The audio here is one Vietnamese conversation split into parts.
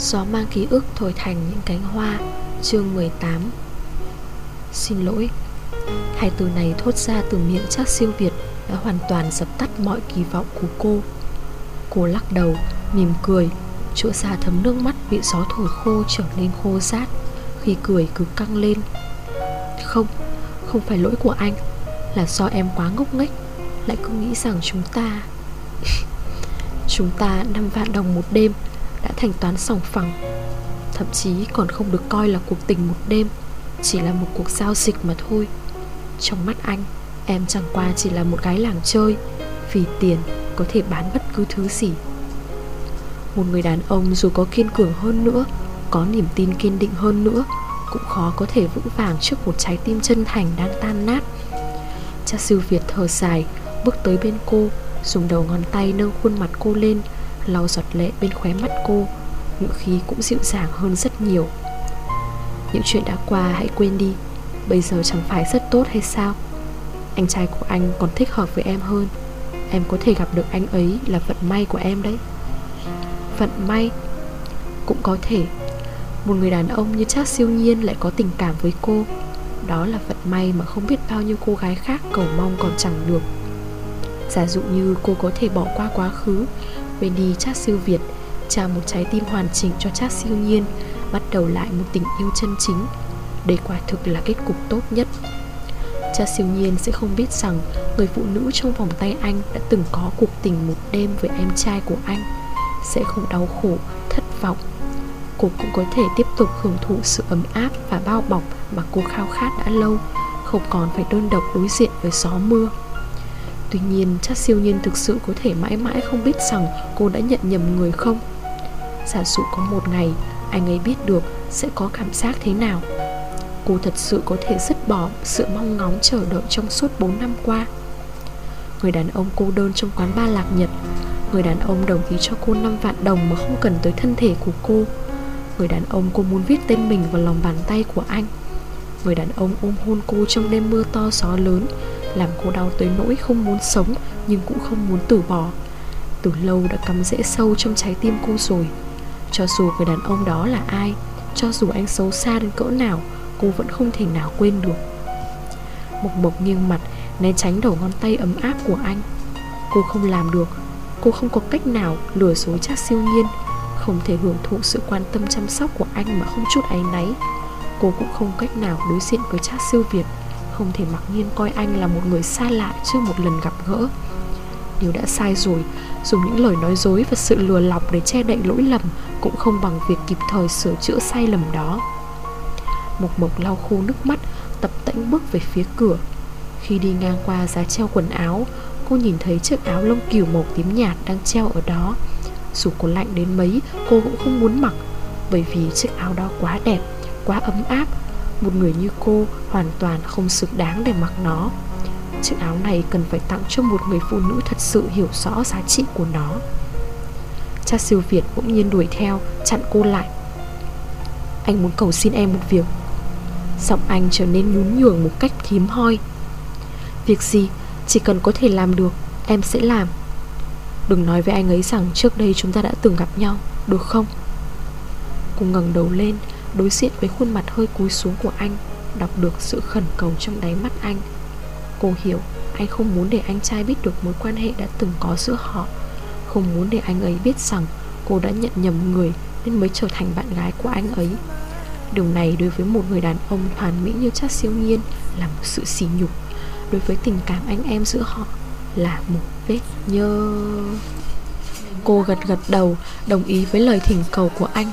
Gió mang ký ức thổi thành những cánh hoa. Chương 18 Xin lỗi. Hai từ này thốt ra từ miệng chắc siêu Việt Đã hoàn toàn dập tắt mọi kỳ vọng của cô. Cô lắc đầu, mỉm cười. Chỗ xa thấm nước mắt bị gió thổi khô trở nên khô rát. Khi cười cứ căng lên. Không, không phải lỗi của anh. Là do em quá ngốc nghếch. Lại cứ nghĩ rằng chúng ta Chúng ta 5 vạn đồng một đêm thanh thành toán sòng phẳng. Thậm chí còn không được coi là cuộc tình một đêm, Chỉ là một cuộc giao dịch mà thôi. Trong mắt anh, Em chẳng qua chỉ là một gái làng chơi, Vì tiền có thể bán bất cứ thứ gì. Một người đàn ông dù có kiên cường hơn nữa, Có niềm tin kiên định hơn nữa, Cũng khó có thể vững vàng trước một trái tim chân thành đang tan nát. Cha sư Việt thở dài, Bước tới bên cô, Dùng đầu ngón tay nâng khuôn mặt cô lên lau giọt lệ bên khóe mắt cô Ngữ khí cũng dịu dàng hơn rất nhiều. Những chuyện đã qua hãy quên đi, Bây giờ chẳng phải rất tốt hay sao? Anh trai của anh còn thích hợp với em hơn. Em có thể gặp được anh ấy là vận may của em đấy. Vận may? Cũng có thể. Một người đàn ông như Trác siêu nhiên lại có tình cảm với cô. Đó là vận may mà không biết bao nhiêu cô gái khác cầu mong còn chẳng được. Giả dụ như cô có thể bỏ qua quá khứ Quên đi Trác siêu Việt Trao một trái tim hoàn chỉnh cho Trác siêu nhiên Bắt đầu lại một tình yêu chân chính. Đây quả thực là kết cục tốt nhất. Cha siêu nhiên sẽ không biết rằng Người phụ nữ trong vòng tay anh Đã từng có cuộc tình một đêm với em trai của anh Sẽ không đau khổ, thất vọng. Cô cũng có thể tiếp tục hưởng thụ sự ấm áp và bao bọc Mà cô khao khát đã lâu Không còn phải đơn độc đối diện với gió mưa. Tuy nhiên, chắc siêu nhiên thực sự có thể mãi mãi không biết rằng cô đã nhận nhầm người không? Giả dụ có một ngày, anh ấy biết được sẽ có cảm giác thế nào. Cô thật sự có thể dứt bỏ sự mong ngóng chờ đợi trong suốt 4 năm qua. Người đàn ông cô đơn trong quán ba lạc nhật, Người đàn ông đồng ý cho cô 5 vạn đồng mà không cần tới thân thể của cô. Người đàn ông cô muốn viết tên mình vào lòng bàn tay của anh. Người đàn ông ôm hôn cô trong đêm mưa to gió lớn làm cô đau tới nỗi không muốn sống Nhưng cũng không muốn từ bỏ. Từ lâu đã cắm rễ sâu trong trái tim cô rồi. Cho dù người đàn ông đó là ai, Cho dù anh xấu xa đến cỡ nào, Cô vẫn không thể nào quên được. Mộc mộc nghiêng mặt, Né tránh đầu ngón tay ấm áp của anh. Cô không làm được, Cô không có cách nào lừa dối cha siêu nhiên, Không thể hưởng thụ sự quan tâm chăm sóc của anh Mà không chút áy náy. Cô cũng không cách nào đối diện với cha siêu Việt. Không thể mặc nhiên coi anh là một người xa lạ Trước một lần gặp gỡ. Nếu đã sai rồi, Dùng những lời nói dối và sự lừa lọc để che đậy lỗi lầm Cũng không bằng việc kịp thời sửa chữa sai lầm đó. Mộc Mộc lau khô nước mắt, Tập tễnh bước về phía cửa. Khi đi ngang qua giá treo quần áo, Cô nhìn thấy chiếc áo lông cừu màu tím nhạt đang treo ở đó. Dù có lạnh đến mấy, Cô cũng không muốn mặc, Bởi vì chiếc áo đó quá đẹp, Quá ấm áp một người như cô hoàn toàn không xứng đáng để mặc nó. Chiếc áo này cần phải tặng cho một người phụ nữ thật sự hiểu rõ giá trị của nó. Cha siêu Việt bỗng nhiên đuổi theo, Chặn cô lại. Anh muốn cầu xin em một việc. Giọng anh trở nên nhún nhường một cách hiếm hoi. Việc gì? Chỉ cần có thể làm được, Em sẽ làm. Đừng nói với anh ấy rằng trước đây chúng ta đã từng gặp nhau, Được không? Cô ngẩng đầu lên Đối diện với khuôn mặt hơi cúi xuống của anh, Đọc được sự khẩn cầu trong đáy mắt anh. Cô hiểu, Anh không muốn để anh trai biết được mối quan hệ đã từng có giữa họ. Không muốn để anh ấy biết rằng Cô đã nhận nhầm người Nên mới trở thành bạn gái của anh ấy. Điều này đối với một người đàn ông hoàn mỹ như chắc siêu nhiên là một sự sỉ nhục. Đối với tình cảm anh em giữa họ là một vết nhơ. Cô gật gật đầu, đồng ý với lời thỉnh cầu của anh.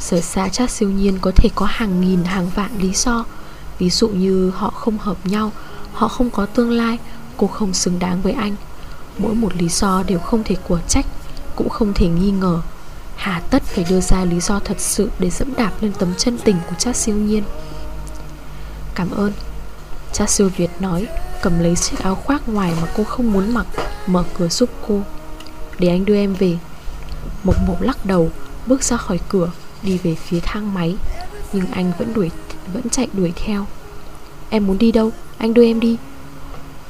Sở xa chắc siêu nhiên có thể có hàng nghìn, hàng vạn lý do. Ví dụ như họ không hợp nhau, Họ không có tương lai, Cô không xứng đáng với anh. Mỗi một lý do đều không thể của trách, Cũng không thể nghi ngờ. Hà tất phải đưa ra lý do thật sự Để dẫm đạp lên tấm chân tình của cha siêu nhiên. Cảm ơn. Cha siêu Việt nói, Cầm lấy chiếc áo khoác ngoài mà cô không muốn mặc, Mở cửa giúp cô. Để anh đưa em về. Mộc mộc lắc đầu, Bước ra khỏi cửa. Đi về phía thang máy, Nhưng anh vẫn đuổi, vẫn chạy đuổi theo. Em muốn đi đâu? Anh đưa em đi.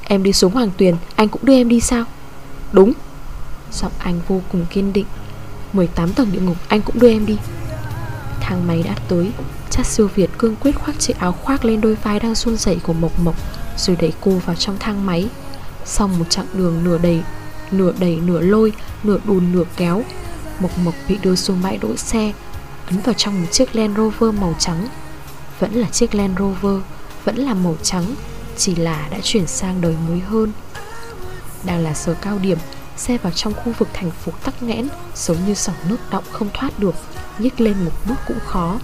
Em đi xuống Hoàng Tuyền, Anh cũng đưa em đi sao? Đúng. Giọng anh vô cùng kiên định. 18 tầng địa ngục, anh cũng đưa em đi. Thang máy đã tới. Chắc siêu Việt cương quyết khoác chiếc áo khoác lên đôi vai đang run rẩy của Mộc Mộc, Rồi đẩy cô vào trong thang máy. Sau một chặng đường nửa đầy Nửa đẩy, nửa lôi, Nửa đùn, nửa kéo, Mộc Mộc bị đưa xuống bãi đỗ xe. Ấn vào trong một chiếc Land Rover màu trắng. Vẫn là chiếc Land Rover, Vẫn là màu trắng, Chỉ là đã chuyển sang đời mới hơn. Đang là giờ cao điểm, Xe vào trong khu vực thành phố tắc nghẽn, Giống như sóng nước động không thoát được, Nhích lên một bước cũng khó.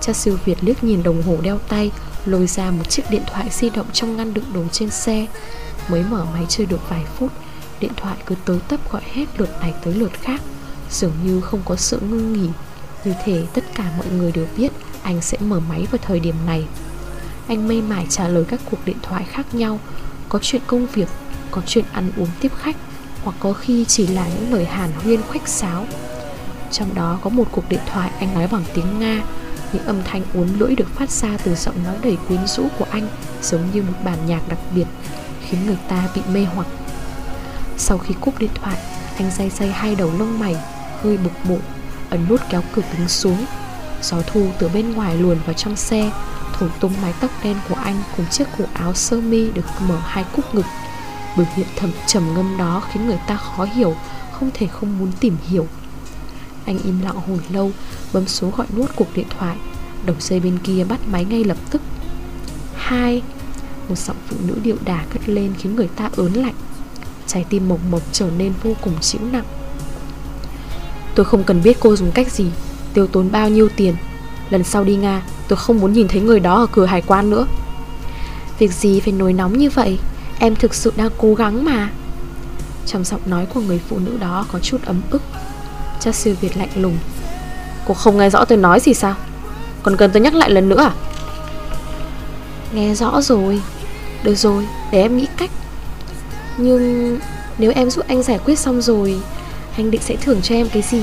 Cha siêu Việt liếc nhìn đồng hồ đeo tay, Lôi ra một chiếc điện thoại di động trong ngăn đựng đồ trên xe. Mới mở máy chơi được vài phút, Điện thoại cứ tới tấp gọi hết lượt này tới lượt khác, Dường như không có sự ngưng nghỉ. Như thể tất cả mọi người đều biết Anh sẽ mở máy vào thời điểm này. Anh mê mải trả lời các cuộc điện thoại khác nhau. Có chuyện công việc, Có chuyện ăn uống tiếp khách, Hoặc có khi chỉ là những lời hàn huyên khoách sáo. Trong đó có một cuộc điện thoại anh nói bằng tiếng Nga. Những âm thanh uốn lưỡi được phát ra từ giọng nói đầy quyến rũ của anh Giống như một bản nhạc đặc biệt, Khiến người ta bị mê hoặc. Sau khi cúp điện thoại, Anh day day hai đầu lông mày, Hơi bực bội. Ấn nút kéo cửa kính xuống. Gió thu từ bên ngoài luồn vào trong xe, Thổi tung mái tóc đen của anh Cùng chiếc cổ áo sơ mi được mở hai cúc ngực. Biểu hiện thầm trầm ngâm đó Khiến người ta khó hiểu, Không thể không muốn tìm hiểu. Anh im lặng hồi lâu, Bấm số gọi nuốt cuộc điện thoại. Đầu dây bên kia bắt máy ngay lập tức. Hai, Một giọng phụ nữ điệu đà cất lên Khiến người ta ớn lạnh. Trái tim mộc mộc trở nên vô cùng chịu nặng. Tôi không cần biết cô dùng cách gì. Tiêu tốn bao nhiêu tiền. Lần sau đi Nga, tôi không muốn nhìn thấy người đó ở cửa hải quan nữa. Việc gì phải nổi nóng như vậy? Em thực sự đang cố gắng mà. Trong giọng nói của người phụ nữ đó có chút ấm ức. Cha sư Việt lạnh lùng. Cô không nghe rõ tôi nói gì sao? Còn cần tôi nhắc lại lần nữa à? Nghe rõ rồi. Được rồi, để em nghĩ cách. Nhưng nếu em giúp anh giải quyết xong rồi anh định sẽ thưởng cho em cái gì?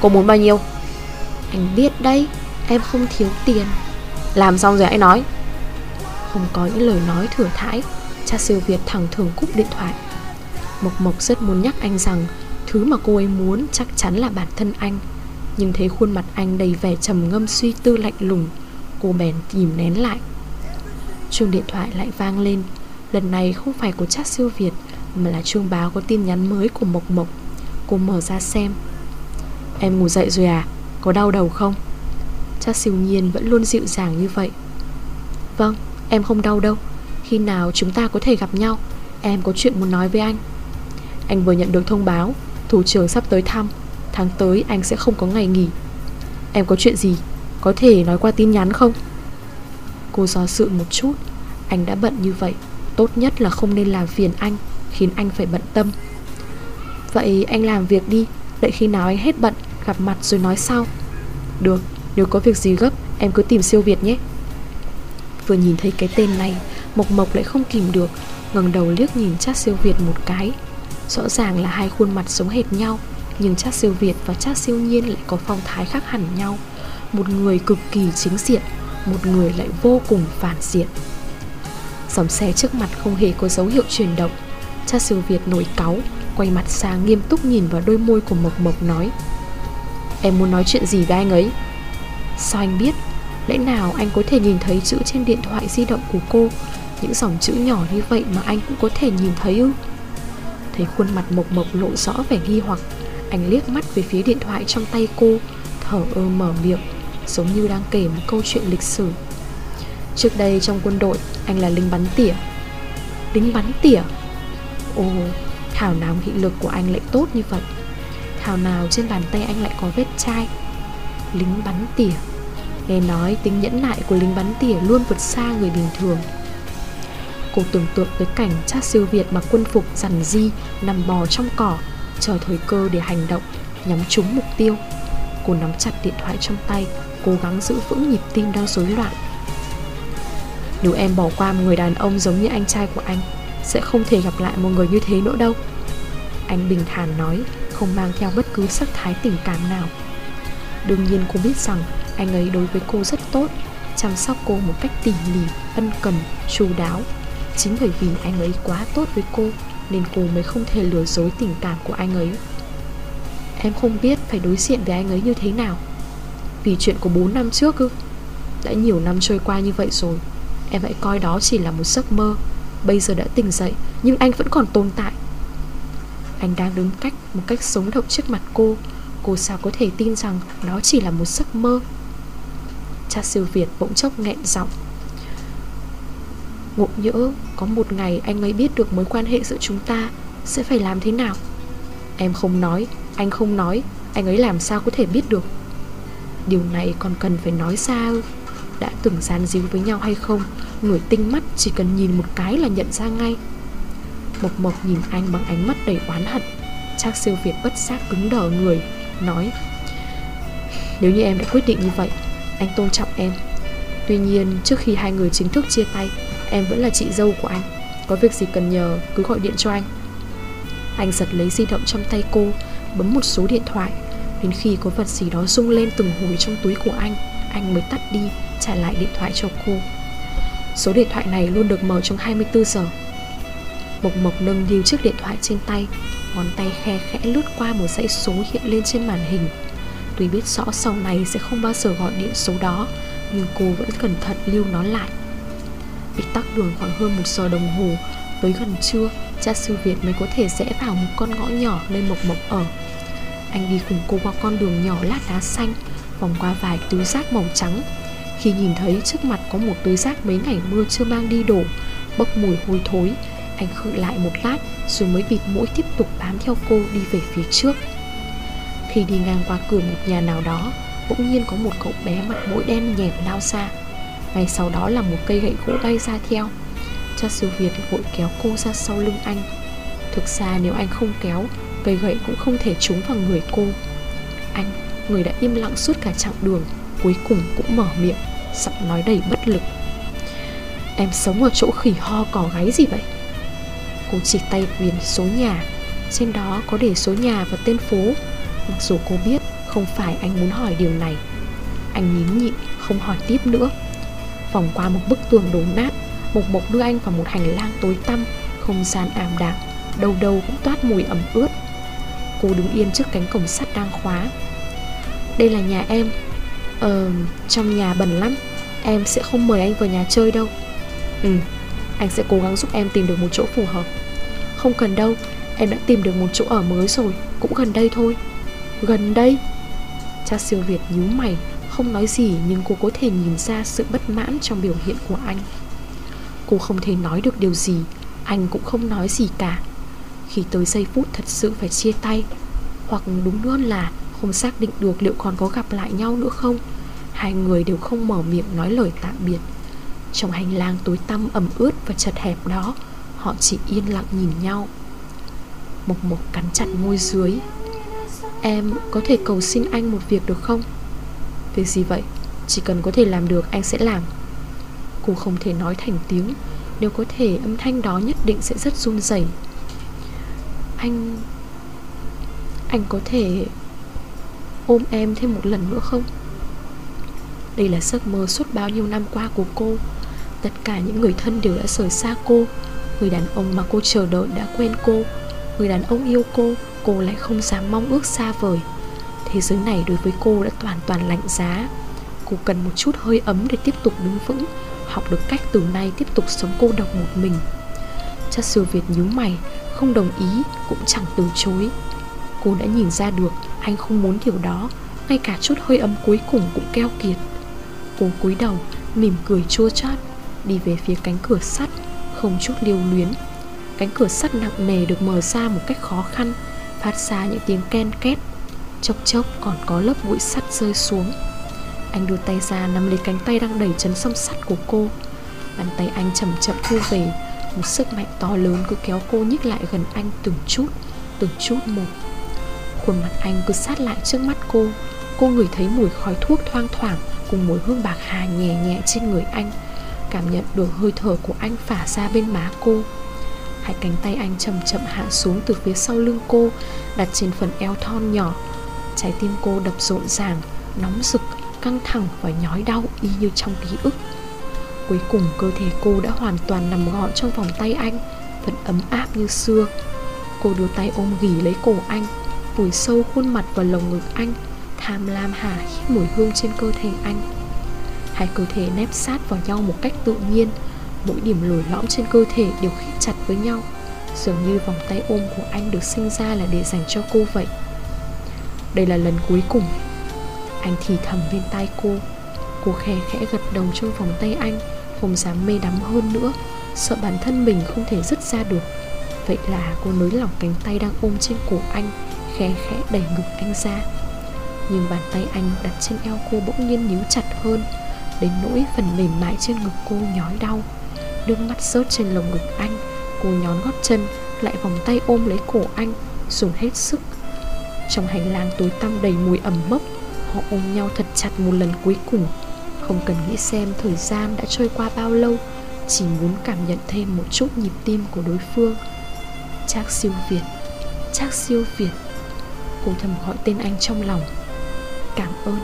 Cô muốn bao nhiêu? Anh biết đấy Em không thiếu tiền. Làm xong rồi hãy nói. Không có những lời nói thừa thãi Cha siêu Việt thẳng thường cúp điện thoại. Mộc Mộc rất muốn nhắc anh rằng Thứ mà cô ấy muốn chắc chắn là bản thân anh. Nhưng thấy khuôn mặt anh đầy vẻ trầm ngâm suy tư lạnh lùng Cô bèn kìm nén lại. Chuông điện thoại lại vang lên. Lần này không phải của chat siêu Việt Mà là chuông báo có tin nhắn mới của Mộc Mộc Cô mở ra xem. Em ngủ dậy rồi à? Có đau đầu không? Cha siêu nhiên vẫn luôn dịu dàng như vậy. Vâng em không đau đâu. Khi nào chúng ta có thể gặp nhau? Em có chuyện muốn nói với anh. Anh vừa nhận được thông báo, Thủ trưởng sắp tới thăm. Tháng tới anh sẽ không có ngày nghỉ. Em có chuyện gì? Có thể nói qua tin nhắn không? Cô do sự một chút. Anh đã bận như vậy. Tốt nhất là không nên làm phiền anh, Khiến anh phải bận tâm. Vậy anh làm việc đi Đợi khi nào anh hết bận Gặp mặt rồi nói sau. Được, nếu có việc gì gấp Em cứ tìm siêu Việt nhé. Vừa nhìn thấy cái tên này Mộc Mộc lại không kìm được ngẩng đầu liếc nhìn chát siêu Việt một cái. Rõ ràng là hai khuôn mặt giống hệt nhau Nhưng chát siêu Việt và chát siêu nhiên lại có phong thái khác hẳn nhau. Một người cực kỳ chính diện Một người lại vô cùng phản diện. Dòng xe trước mặt không hề có dấu hiệu chuyển động. Cha siêu Việt nổi cáu Quay mặt sang nghiêm túc nhìn vào đôi môi của Mộc Mộc nói, Em muốn nói chuyện gì với anh ấy? Sao anh biết? Lẽ nào anh có thể nhìn thấy chữ trên điện thoại di động của cô, Những dòng chữ nhỏ như vậy mà anh cũng có thể nhìn thấy ư? Thấy khuôn mặt Mộc Mộc lộ rõ vẻ nghi hoặc, Anh liếc mắt về phía điện thoại trong tay cô, Thở ơ mở miệng, Giống như đang kể một câu chuyện lịch sử. Trước đây trong quân đội, Anh là lính bắn tỉa. Lính bắn tỉa? Ồ Thảo nào nghị lực của anh lại tốt như vậy? Thảo nào trên bàn tay anh lại có vết chai? Lính bắn tỉa. Nghe nói tính nhẫn nại của lính bắn tỉa luôn vượt xa người bình thường. Cô tưởng tượng tới cảnh cha siêu Việt mặc quân phục rằn di, Nằm bò trong cỏ, Chờ thời cơ để hành động, Nhắm trúng mục tiêu. Cô nắm chặt điện thoại trong tay, Cố gắng giữ vững nhịp tim đang rối loạn. Nếu em bỏ qua một người đàn ông giống như anh trai của anh sẽ không thể gặp lại một người như thế nữa đâu. Anh bình thản nói Không mang theo bất cứ sắc thái tình cảm nào. Đương nhiên cô biết rằng Anh ấy đối với cô rất tốt Chăm sóc cô một cách tỉ mỉ Ân cần, chu đáo. Chính bởi vì anh ấy quá tốt với cô Nên cô mới không thể lừa dối tình cảm của anh ấy. Em không biết phải đối diện với anh ấy như thế nào. Vì chuyện của 4 năm trước ư? Đã nhiều năm trôi qua như vậy rồi Em hãy coi đó chỉ là một giấc mơ. Bây giờ đã tỉnh dậy, Nhưng anh vẫn còn tồn tại. Anh đang đứng cách một cách sống động trước mặt cô. Cô sao có thể tin rằng Đó chỉ là một giấc mơ? Cha siêu Việt bỗng chốc nghẹn giọng. Ngộ nhỡ Có một ngày anh ấy biết được mối quan hệ giữa chúng ta Sẽ phải làm thế nào. Em không nói, Anh không nói, Anh ấy làm sao có thể biết được? Điều này còn cần phải nói sao? Đã từng gian díu với nhau hay không? Người tinh mắt chỉ cần nhìn một cái là nhận ra ngay. Mộc Mộc nhìn anh bằng ánh mắt đầy oán hận. Trác siêu Việt bất giác cứng đờ người, Nói, Nếu như em đã quyết định như vậy, Anh tôn trọng em. Tuy nhiên, trước khi hai người chính thức chia tay, Em vẫn là chị dâu của anh. Có việc gì cần nhờ, cứ gọi điện cho anh. Anh giật lấy di động trong tay cô, Bấm một số điện thoại. Đến khi có vật gì đó rung lên từng hồi trong túi của anh anh mới tắt đi, Trả lại điện thoại cho cô. Số điện thoại này luôn được mở trong 24 giờ. Mộc Mộc nâng niu chiếc điện thoại trên tay, Ngón tay khe khẽ lướt qua một dãy số hiện lên trên màn hình. Tuy biết rõ sau này sẽ không bao giờ gọi điện số đó, Nhưng cô vẫn cẩn thận lưu nó lại. Bị tắc đường khoảng hơn một giờ đồng hồ, Tới gần trưa, Cha sư Việt mới có thể rẽ vào một con ngõ nhỏ nơi Mộc Mộc ở. Anh đi cùng cô qua con đường nhỏ lát đá xanh Vòng qua vài túi rác màu trắng. Khi nhìn thấy trước mặt có một túi rác mấy ngày mưa chưa mang đi đổ Bốc mùi hôi thối Anh khựng lại một lát Rồi mới bịt mũi tiếp tục bám theo cô đi về phía trước. Khi đi ngang qua cửa một nhà nào đó Bỗng nhiên có một cậu bé mặt mũi đen nhèm lao xa ngay sau đó là một cây gậy gỗ bay ra theo. Cha siêu Việt vội kéo cô ra sau lưng anh. Thực ra nếu anh không kéo Cây gậy cũng không thể trúng vào người cô. Anh, người đã im lặng suốt cả chặng đường, Cuối cùng cũng mở miệng, Giọng nói đầy bất lực. Em sống ở chỗ khỉ ho cỏ gáy gì vậy? Cô chỉ tay viền số nhà. Trên đó có để số nhà và tên phố. Mặc dù cô biết Không phải anh muốn hỏi điều này, Anh nhín nhịn không hỏi tiếp nữa. Vòng qua một bức tường đổ nát Mộc Mộc đưa anh vào một hành lang tối tăm, Không gian ảm đạm, Đâu đâu cũng toát mùi ẩm ướt. Cô đứng yên trước cánh cổng sắt đang khóa. Đây là nhà em. Ờ, trong nhà bẩn lắm. Em sẽ không mời anh vào nhà chơi đâu. Ừ, anh sẽ cố gắng giúp em tìm được một chỗ phù hợp. Không cần đâu Em đã tìm được một chỗ ở mới rồi Cũng gần đây thôi. Gần đây? Cha siêu Việt nhíu mày không nói gì nhưng cô có thể nhìn ra sự bất mãn trong biểu hiện của anh. Cô không thể nói được điều gì Anh cũng không nói gì cả. Khi tới giây phút thật sự phải chia tay Hoặc đúng hơn là không xác định được liệu còn có gặp lại nhau nữa không. Hai người đều không mở miệng nói lời tạm biệt. Trong hành lang tối tăm ẩm ướt và chật hẹp đó, Họ chỉ yên lặng nhìn nhau. Mộc Mộc cắn chặt môi dưới. Em có thể cầu xin anh một việc được không? Việc gì vậy? Chỉ cần có thể làm được, anh sẽ làm. Cô không thể nói thành tiếng. Nếu có thể, âm thanh đó nhất định sẽ rất run rẩy. Anh Anh có thể Ôm em thêm một lần nữa không? Đây là giấc mơ suốt bao nhiêu năm qua của cô. Tất cả những người thân đều đã rời xa cô. Người đàn ông mà cô chờ đợi đã quên cô. Người đàn ông yêu cô Cô lại không dám mong ước xa vời. Thế giới này đối với cô đã toàn toàn lạnh giá. Cô cần một chút hơi ấm để tiếp tục đứng vững, Học được cách từ nay tiếp tục sống cô độc một mình. Cha sư Việt nhíu mày, Không đồng ý, cũng chẳng từ chối. Cô đã nhìn ra được anh không muốn điều đó, Ngay cả chút hơi ấm cuối cùng cũng keo kiệt. Cô cúi đầu, Mỉm cười chua chát, Đi về phía cánh cửa sắt, Không chút lưu luyến. Cánh cửa sắt nặng nề được mở ra một cách khó khăn, Phát ra những tiếng ken két. Chốc chốc còn có lớp bụi sắt rơi xuống. Anh đưa tay ra nắm lấy cánh tay đang đẩy chấn song sắt của cô. Bàn tay anh chậm chậm thu về, Một sức mạnh to lớn cứ kéo cô nhích lại gần anh từng chút Từng chút một. Khuôn mặt anh cứ sát lại trước mắt cô. Cô ngửi thấy mùi khói thuốc thoang thoảng Cùng mùi hương bạc hà nhẹ nhẹ trên người anh Cảm nhận được hơi thở của anh phả ra bên má cô. Hai cánh tay anh chậm chậm hạ xuống từ phía sau lưng cô Đặt trên phần eo thon nhỏ. Trái tim cô đập rộn ràng Nóng rực, căng thẳng và nhói đau Y như trong ký ức. Cuối cùng cơ thể cô đã hoàn toàn nằm gọn trong vòng tay anh Vẫn ấm áp như xưa. Cô đưa tay ôm ghì lấy cổ anh Vùi sâu khuôn mặt vào lồng ngực anh, tham lam hà hít mùi hương trên cơ thể anh. Hai cơ thể nép sát vào nhau một cách tự nhiên, Mỗi điểm lồi lõm trên cơ thể đều khít chặt với nhau, Dường như vòng tay ôm của anh được sinh ra là để dành cho cô vậy. Đây là lần cuối cùng. Anh thì thầm bên tai cô. Cô khẽ khẽ gật đầu trong vòng tay anh, Không dám mê đắm hơn nữa, Sợ bản thân mình không thể dứt ra được. Vậy là cô nới lỏng cánh tay đang ôm trên cổ anh Khẽ khẽ đẩy ngực anh ra. Nhưng bàn tay anh đặt trên eo cô bỗng nhiên níu chặt hơn, Đến nỗi phần mềm mại trên ngực cô nhói đau. Nước mắt rớt trên lồng ngực anh, Cô nhón gót chân, Lại vòng tay ôm lấy cổ anh, Dùng hết sức. Trong hành lang tối tăm đầy mùi ẩm mốc, Họ ôm nhau thật chặt một lần cuối cùng. Không cần nghĩ xem thời gian đã trôi qua bao lâu, Chỉ muốn cảm nhận thêm một chút nhịp tim của đối phương. Trác siêu Việt Trác siêu Việt. Cô thầm gọi tên anh trong lòng. Cảm ơn.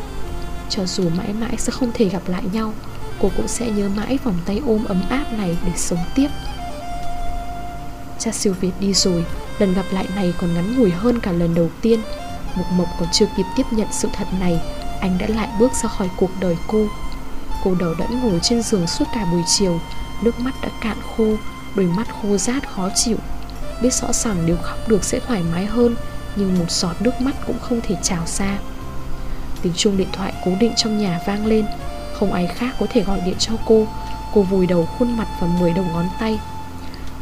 Cho dù mãi mãi sẽ không thể gặp lại nhau, Cô cũng sẽ nhớ mãi vòng tay ôm ấm áp này để sống tiếp. Cha siêu Việt đi rồi, Lần gặp lại này còn ngắn ngủi hơn cả lần đầu tiên. Mục Mộc còn chưa kịp tiếp nhận sự thật này, Anh đã lại bước ra khỏi cuộc đời cô. Cô đầu đẫn ngồi trên giường suốt cả buổi chiều, Nước mắt đã cạn khô, Đôi mắt khô rát khó chịu. Biết rõ ràng nếu khóc được sẽ thoải mái hơn nhưng một giọt nước mắt cũng không thể trào ra. Tiếng chuông điện thoại cố định trong nhà vang lên. Không ai khác có thể gọi điện cho cô. Cô vùi đầu khuôn mặt vào 10 đầu ngón tay.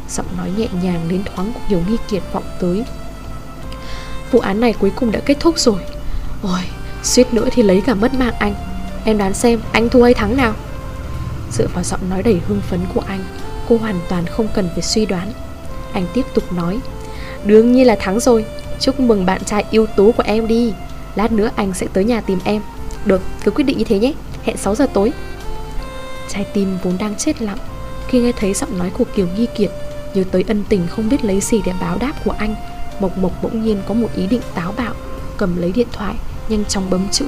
Giọng nói nhẹ nhàng đến thoáng của Kiều Nghi Kiệt vọng tới. Vụ án này cuối cùng đã kết thúc rồi. Ôi, suýt nữa thì lấy cả mất mạng anh. Em đoán xem anh thua hay thắng nào? Dựa vào giọng nói đầy hưng phấn của anh Cô hoàn toàn không cần phải suy đoán. Anh tiếp tục nói. Đương nhiên là thắng rồi. Chúc mừng bạn trai ưu tú của em đi. Lát nữa anh sẽ tới nhà tìm em. Được, cứ quyết định như thế nhé. Hẹn 6 giờ tối. Trái tim vốn đang chết lặng. Khi nghe thấy giọng nói của Kiều Nghi Kiệt Nhớ tới ân tình không biết lấy gì để báo đáp của anh Mộc Mộc bỗng nhiên có một ý định táo bạo Cầm lấy điện thoại Nhanh chóng bấm chữ.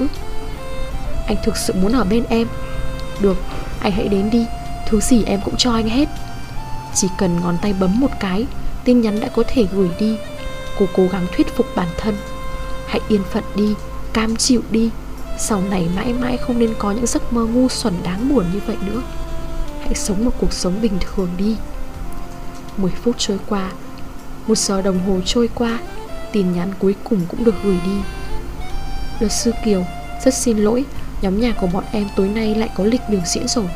Anh thực sự muốn ở bên em. Được, anh hãy đến đi. Thứ gì em cũng cho anh hết. Chỉ cần ngón tay bấm một cái Tin nhắn đã có thể gửi đi. Cô cố gắng thuyết phục bản thân. Hãy yên phận đi, cam chịu đi. Sau này mãi mãi không nên có những giấc mơ ngu xuẩn đáng buồn như vậy nữa. Hãy sống một cuộc sống bình thường đi. 10 phút trôi qua Một giờ đồng hồ trôi qua Tin nhắn cuối cùng cũng được gửi đi. Luật sư Kiều Rất xin lỗi Nhóm nhà của bọn em tối nay lại có lịch biểu diễn rồi.